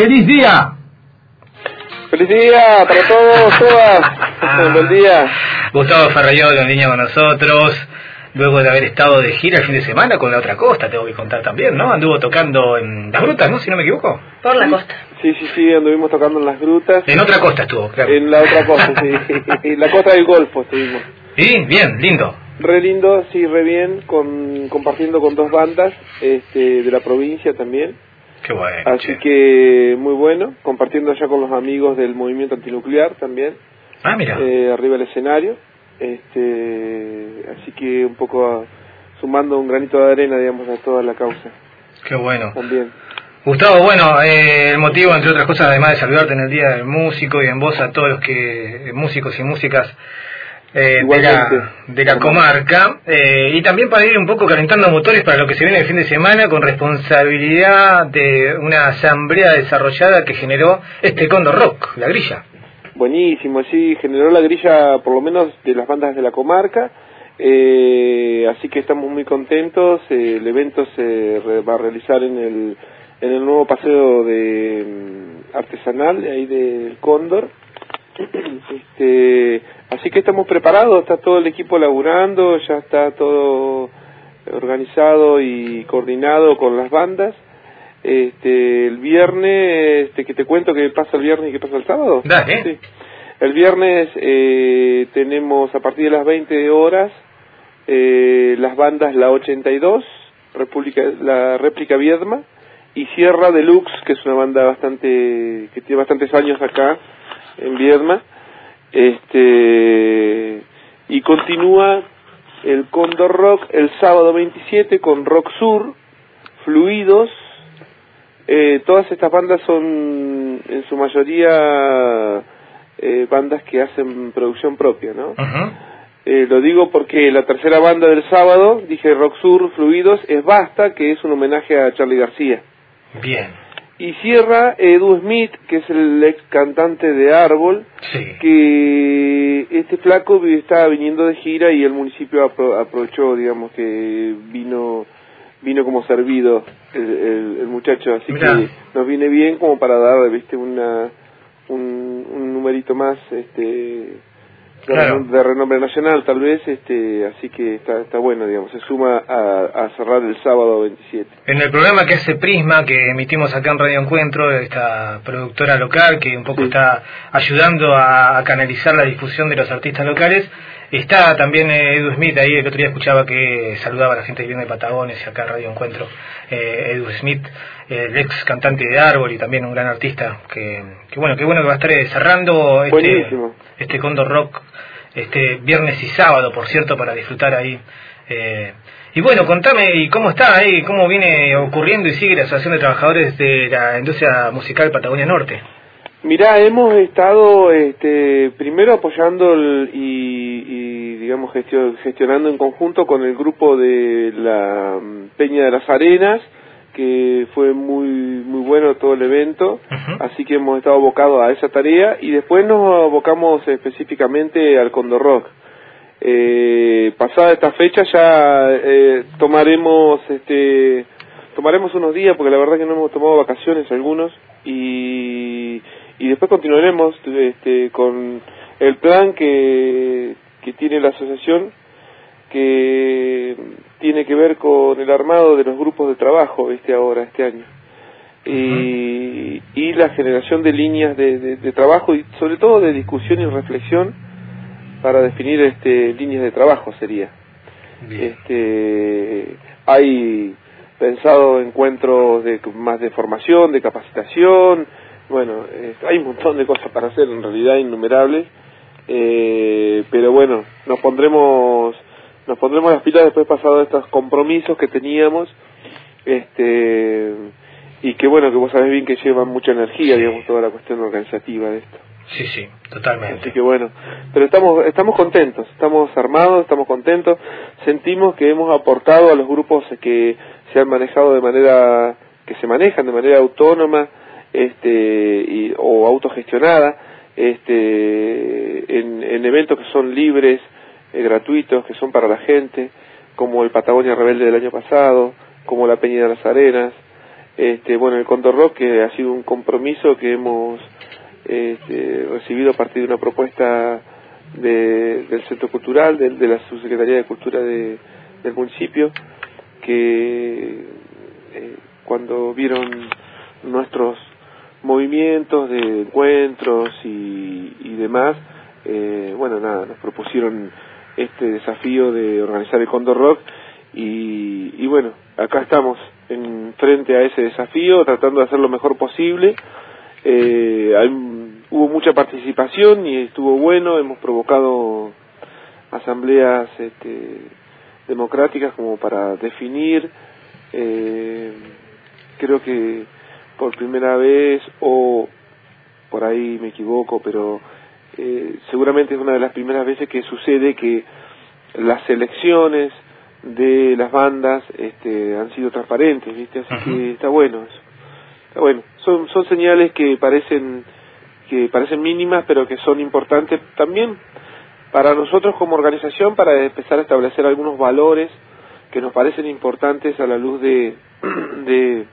¡Feliz día! ¡Feliz día para todos, todas! Buen día. Gustavo Ferrayolo en línea con nosotros. Luego de haber estado de gira el fin de semana con la otra costa, tengo que contar también, ¿no? Anduvo tocando en las grutas, ¿no? Si no me equivoco. Por la costa. Sí, sí, sí, anduvimos tocando en las grutas. En otra costa estuvo, claro. En la otra costa, sí. en la costa del Golfo estuvimos. ¿Y? Bien, lindo. Re lindo, sí, re bien, con, compartiendo con dos bandas este, de la provincia también. Qué bueno. Así che. que muy bueno, compartiendo allá con los amigos del movimiento antinuclear también, Ah, mira. eh, arriba del escenario. Este, así que un poco sumando un granito de arena, digamos, a toda la causa Qué bueno. también. Gustavo, bueno, eh, el motivo, entre otras cosas, además de saludarte en el Día del Músico y en voz a todos los que músicos y músicas eh, de, la, de la comarca, eh, y también para ir un poco calentando motores para lo que se viene el fin de semana con responsabilidad de una asamblea desarrollada que generó este Condor Rock, la grilla. Buenísimo, sí, generó la grilla por lo menos de las bandas de la comarca, eh, así que estamos muy contentos. eh, el evento se re- va a realizar en el, en el nuevo paseo de mm, artesanal de ahí del Cóndor. Este, así que estamos preparados, está todo el equipo laburando, ya está todo organizado y coordinado con las bandas. Este, el viernes, este, que te cuento que pasa el viernes y que pasa el sábado. Dale. Sí. El viernes eh, tenemos a partir de las 20 horas eh, las bandas La 82, República, la réplica Viedma y Sierra Deluxe, que es una banda bastante que tiene bastantes años acá en Viedma. Este y continúa el Condor Rock el sábado 27 con Rock Sur, Fluidos, eh, todas estas bandas son en su mayoría eh, bandas que hacen producción propia, ¿no? Eh, lo digo porque la tercera banda del sábado, dije Rock Sur, Fluidos, es Basta, que es un homenaje a Charlie García. Bien. Y cierra Edu Smith, que es el ex cantante de Árbol, Sí. que este flaco estaba viniendo de gira y el municipio apro- aprovechó, digamos, que vino vino como servido el, el- el muchacho, así Mirá. que nos viene bien como para dar, viste, una un, un numerito más, este, Claro. de renombre nacional tal vez, este, así que está, está bueno, digamos, se suma a, a cerrar el sábado 27. En el programa que hace Prisma, que emitimos acá en Radio Encuentro, esta productora local que un poco Sí. está ayudando a, a canalizar la difusión de los artistas locales, está también eh, Edu Smith ahí, el otro día escuchaba que saludaba a la gente que viene de Patagones y acá Radio Encuentro, eh, Edu Smith, el ex cantante de Árbol y también un gran artista, que, que bueno, que bueno que va a estar eh, cerrando este, Buenísimo. este Condor Rock este viernes y sábado, por cierto, para disfrutar ahí. Eh, y bueno, contame, ¿y cómo está ahí? ¿Cómo viene ocurriendo y sigue la Asociación de Trabajadores de la Industria Musical Patagonia Norte? Mirá, hemos estado este, primero apoyando el- y, y, digamos gestio- gestionando en conjunto con el grupo de la mm, Peña de las Arenas, que fue muy muy bueno todo el evento, así que hemos estado abocados a esa tarea. Y después nos abocamos específicamente al Condor Rock. Eh, pasada esta fecha ya eh, tomaremos este tomaremos unos días porque la verdad que no hemos tomado vacaciones algunos. Y, y después continuaremos este, con el plan que, que tiene la asociación que tiene que ver con el armado de los grupos de trabajo este ahora este año. Y, y la generación de líneas de, de- de trabajo y sobre todo de discusión y reflexión para definir este líneas de trabajo sería. Este hay pensado encuentros de más de formación de capacitación bueno eh, hay un montón de cosas para hacer en realidad innumerables eh, pero bueno nos pondremos nos pondremos las pilas después pasado estos compromisos que teníamos este y que bueno que vos sabés bien que llevan mucha energía Sí. digamos toda la cuestión organizativa de esto Sí, sí, totalmente. Así que bueno, pero estamos estamos contentos, estamos armados, estamos contentos, sentimos que hemos aportado a los grupos que se han manejado de manera que se manejan de manera autónoma, este y, o autogestionada, este en, en eventos que son libres, eh, gratuitos, que son para la gente, como el Patagonia Rebelde del año pasado, como la Peña de las Arenas, este, bueno, el Condor Rock, que ha sido un compromiso que hemos este, recibido a partir de una propuesta de, del Centro Cultural, de, de, la Subsecretaría de Cultura de, del municipio, que eh, cuando vieron nuestros movimientos de encuentros y, demás, eh, bueno, nada, nos propusieron este desafío de organizar el Condor Rock y, y bueno, acá estamos en frente a ese desafío, tratando de hacer lo mejor posible. Eh, hay, hubo mucha participación y estuvo bueno, hemos provocado asambleas este, democráticas como para definir, eh, creo que por primera vez, o por ahí me equivoco, pero eh, seguramente es una de las primeras veces que sucede que las elecciones de las bandas este, han sido transparentes, ¿viste? Así que está bueno eso. Está bueno. Son, son señales que parecen, que parecen mínimas, pero que son importantes también para nosotros como organización para empezar a establecer algunos valores que nos parecen importantes a la luz de, de,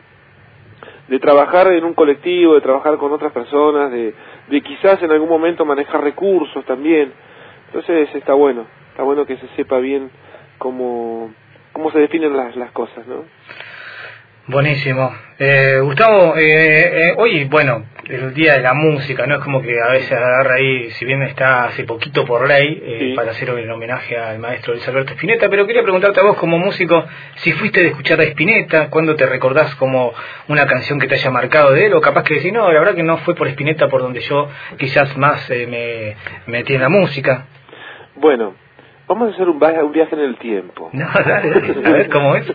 de trabajar en un colectivo, de trabajar con otras personas, de, de quizás en algún momento manejar recursos también. Entonces está bueno, está bueno que se sepa bien cómo, cómo se definen las, las cosas, ¿no? Buenísimo. Eh, Gustavo, eh, eh, hoy, bueno, el Día de la Música, ¿no? Es como que a veces agarra ahí, si bien está hace poquito por ley, eh, sí. para hacer un homenaje al maestro Luis Alberto Spinetta, pero quería preguntarte a vos como músico, si fuiste de escuchar a Spinetta, ¿cuándo te recordás como una canción que te haya marcado de él? O capaz que decís, no, la verdad que no fue por Spinetta por donde yo quizás más eh, me metí en la música. Bueno, Vamos a hacer un viaje, un viaje en el tiempo. No, dale, dale. A ver, ¿cómo es?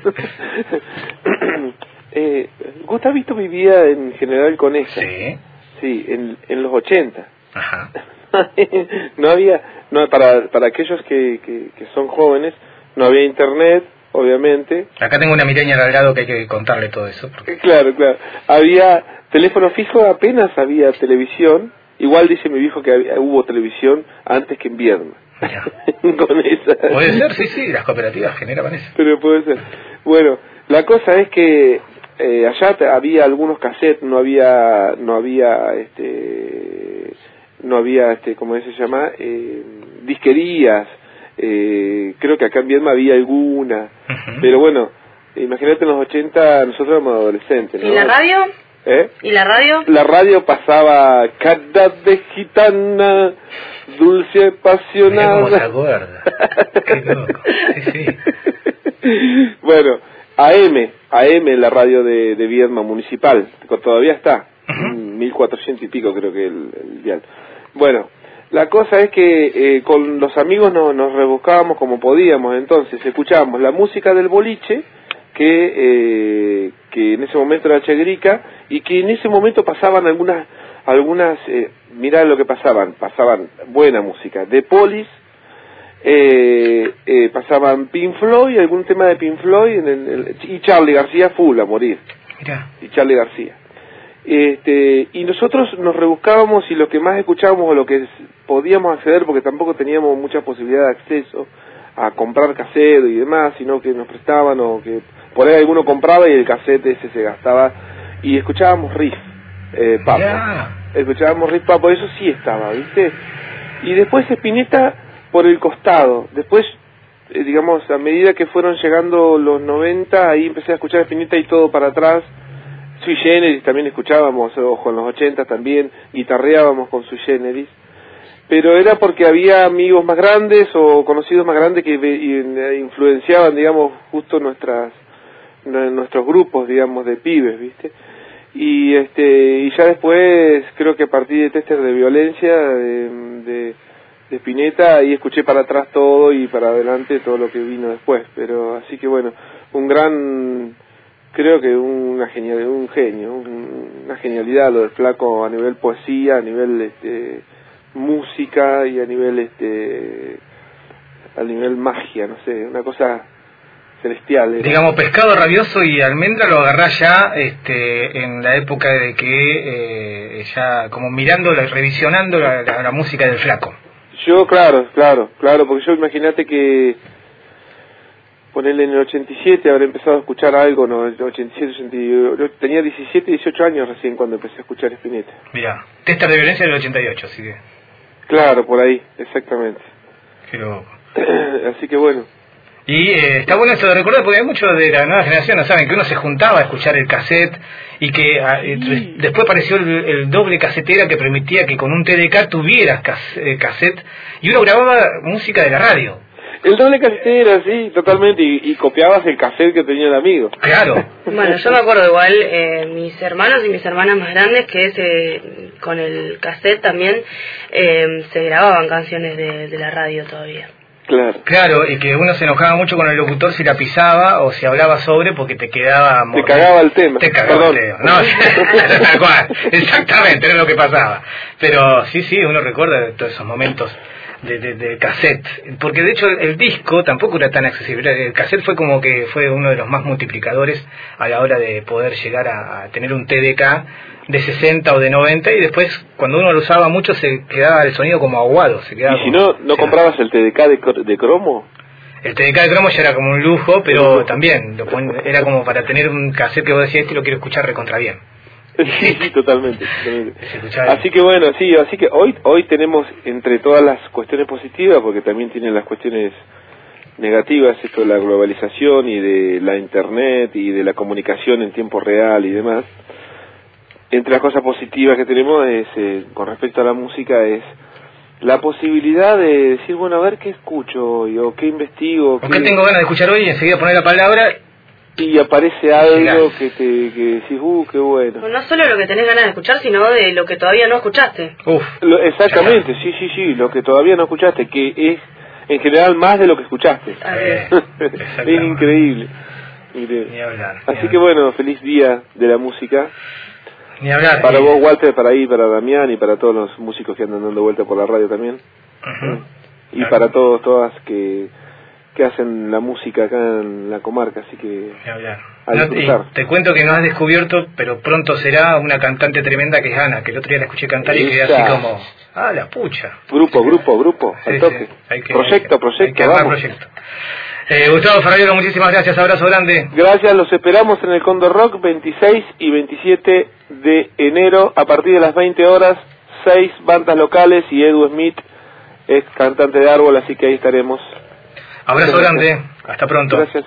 eh, Gustavito vivía en General Coneja. Sí. Sí, en, en los 80. Ajá. no había, no, para, para aquellos que, que, que son jóvenes, no había internet, obviamente. Acá tengo una miraña al lado que hay que contarle todo eso. Porque... Claro, claro. Había teléfono fijo, apenas había televisión. Igual dice mi viejo que había, hubo televisión antes que en Viedma. con esa. Puede ser, sí, sí, las cooperativas generaban eso. Pero puede ser. Bueno, la cosa es que eh, allá había algunos cassettes, no había, no había, este, no había, este, ¿cómo se llama? Eh, disquerías. Eh, creo que acá en Viedma había alguna, uh -huh. pero bueno, imagínate en los 80 nosotros éramos adolescentes. ¿no? ¿Y la radio? ¿Eh? ¿Y la radio? La radio pasaba Cada de Gitana, Dulce Apasionada. Mira cómo se acuerda. Qué loco. Sí, sí. bueno, AM, AM la radio de, de Viedma Municipal, todavía está, uh -huh. 1400 y pico creo que el, el dial. Bueno, la cosa es que eh, con los amigos no, nos rebuscábamos como podíamos, entonces escuchábamos la música del boliche, que, eh, que en ese momento era Chegrica, y que en ese momento pasaban algunas, algunas eh, mirá lo que pasaban, pasaban buena música, de Polis, eh, eh, pasaban Pink Floyd, algún tema de Pink Floyd, en el, el, y Charlie García full a morir, Mirá. y Charlie García. Este, y nosotros nos rebuscábamos y lo que más escuchábamos o lo que podíamos acceder, porque tampoco teníamos mucha posibilidad de acceso a comprar cassette y demás, sino que nos prestaban o que por ahí alguno compraba y el cassette ese se gastaba y escuchábamos riff, eh, papo. Escuchábamos riff papo, eso sí estaba, ¿viste? Y después Espineta por el costado, después eh, digamos, a medida que fueron llegando los 90, ahí empecé a escuchar Espineta y todo para atrás, Sui Generis también escuchábamos, ojo, en los 80 también, guitarreábamos con Sui Generis, pero era porque había amigos más grandes o conocidos más grandes que influenciaban, digamos, justo nuestras nuestros grupos, digamos, de pibes, ¿viste? Y este y ya después, creo que a partir de Tester de Violencia, de, de Spinetta, ahí escuché para atrás todo y para adelante todo lo que vino después, pero así que bueno, un gran creo que una genial, un genio, un, una genialidad lo del flaco a nivel poesía, a nivel este, música y a nivel este a nivel magia, no sé, una cosa celestial. Digamos, pescado rabioso y almendra lo agarrás ya este, en la época de que eh, ya como mirando, revisionando la, música del flaco. Yo, claro, claro, claro, porque yo imagínate que ponerle en el 87, habré empezado a escuchar algo, no, 87, 88, tenía 17, 18 años recién cuando empecé a escuchar Spinetta. Mira, Testa de Violencia del 88, así que... Claro, por ahí, exactamente. Qué loco. así que bueno. Y eh, está bueno esto de recordar, porque hay muchos de la nueva generación, ¿no saben? Que uno se juntaba a escuchar el cassette y que ah, eh, después apareció el, el, doble casetera que permitía que con un TDK tuvieras cas eh, cassette y uno grababa música de la radio. El doble casetera, sí, totalmente, y, y, copiabas el cassette que tenía el amigo. Claro. Bueno, yo me acuerdo igual, eh, mis hermanos y mis hermanas más grandes, que ese, con el cassette también eh, se grababan canciones de, de la radio todavía. Claro. Claro, y que uno se enojaba mucho con el locutor si la pisaba o si hablaba sobre porque te quedaba... Te cagaba el tema. Te cagaba el tema. No, tal cual. Exactamente, era lo que pasaba. Pero sí, sí, uno recuerda todos esos momentos de, de, de, cassette. Porque de hecho el, el, disco tampoco era tan accesible. El cassette fue como que fue uno de los más multiplicadores a la hora de poder llegar a, a tener un TDK de 60 o de 90 y después cuando uno lo usaba mucho se quedaba el sonido como aguado. Se quedaba ¿Y si como, no, no comprabas el TDK de, de cromo? El TDK de cromo ya era como un lujo, pero también lo pon, era como para tener un cassette que vos decías, este lo quiero escuchar recontra bien. Sí, totalmente. Así que bueno, sí, así que hoy hoy tenemos entre todas las cuestiones positivas, porque también tienen las cuestiones negativas, esto de la globalización y de la internet y de la comunicación en tiempo real y demás. Entre las cosas positivas que tenemos es, eh, con respecto a la música, es la posibilidad de decir, bueno, a ver qué escucho hoy, o qué investigo. ¿O qué, qué tengo ganas de escuchar hoy y enseguida poner la palabra y aparece algo que te que decís, uh, qué bueno. Pues no solo lo que tenés ganas de escuchar, sino de lo que todavía no escuchaste. Uf, lo, exactamente, sí, sí, sí, lo que todavía no escuchaste, que es en general más de lo que escuchaste. Eh, es increíble. increíble. Ni hablar, ni Así hablar. que bueno, feliz día de la música. Ni hablar. Para vos, Walter, para ahí, para Damián y para todos los músicos que andan dando vuelta por la radio también. uh -huh. Y claro. para todos, todas que que hacen la música acá en la comarca, así que a disfrutar. No, te cuento que no has descubierto, pero pronto será una cantante tremenda que es Ana, que el otro día la escuché cantar y quedé así como, ah, la pucha. Grupo, grupo, grupo, sí, al toque. Sí. Hay que, proyecto, proyecto, hay que armar proyecto. Eh, Gustavo Ferrayolo, muchísimas gracias, abrazo grande. Gracias, los esperamos en el Condor Rock 26 y 27 de enero a partir de las 20 horas, seis bandas locales y Edu Smith es cantante de árbol, así que ahí estaremos. Abrazo grande, hasta pronto. Gracias.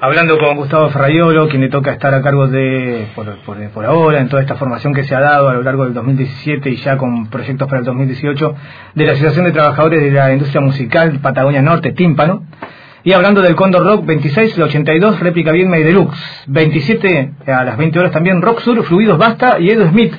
Hablando con Gustavo Ferraiolo, quien le toca estar a cargo de, por, ahora, en toda esta formación que se ha dado a lo largo del 2017 y ya con proyectos para el 2018, de la Asociación de Trabajadores de la Industria Musical Patagonia Norte, Tímpano. Y hablando del Condor Rock 26, el 82, réplica bien Deluxe. 27 a las 20 horas también Rock Sur, Fluidos Basta y Edu Smith.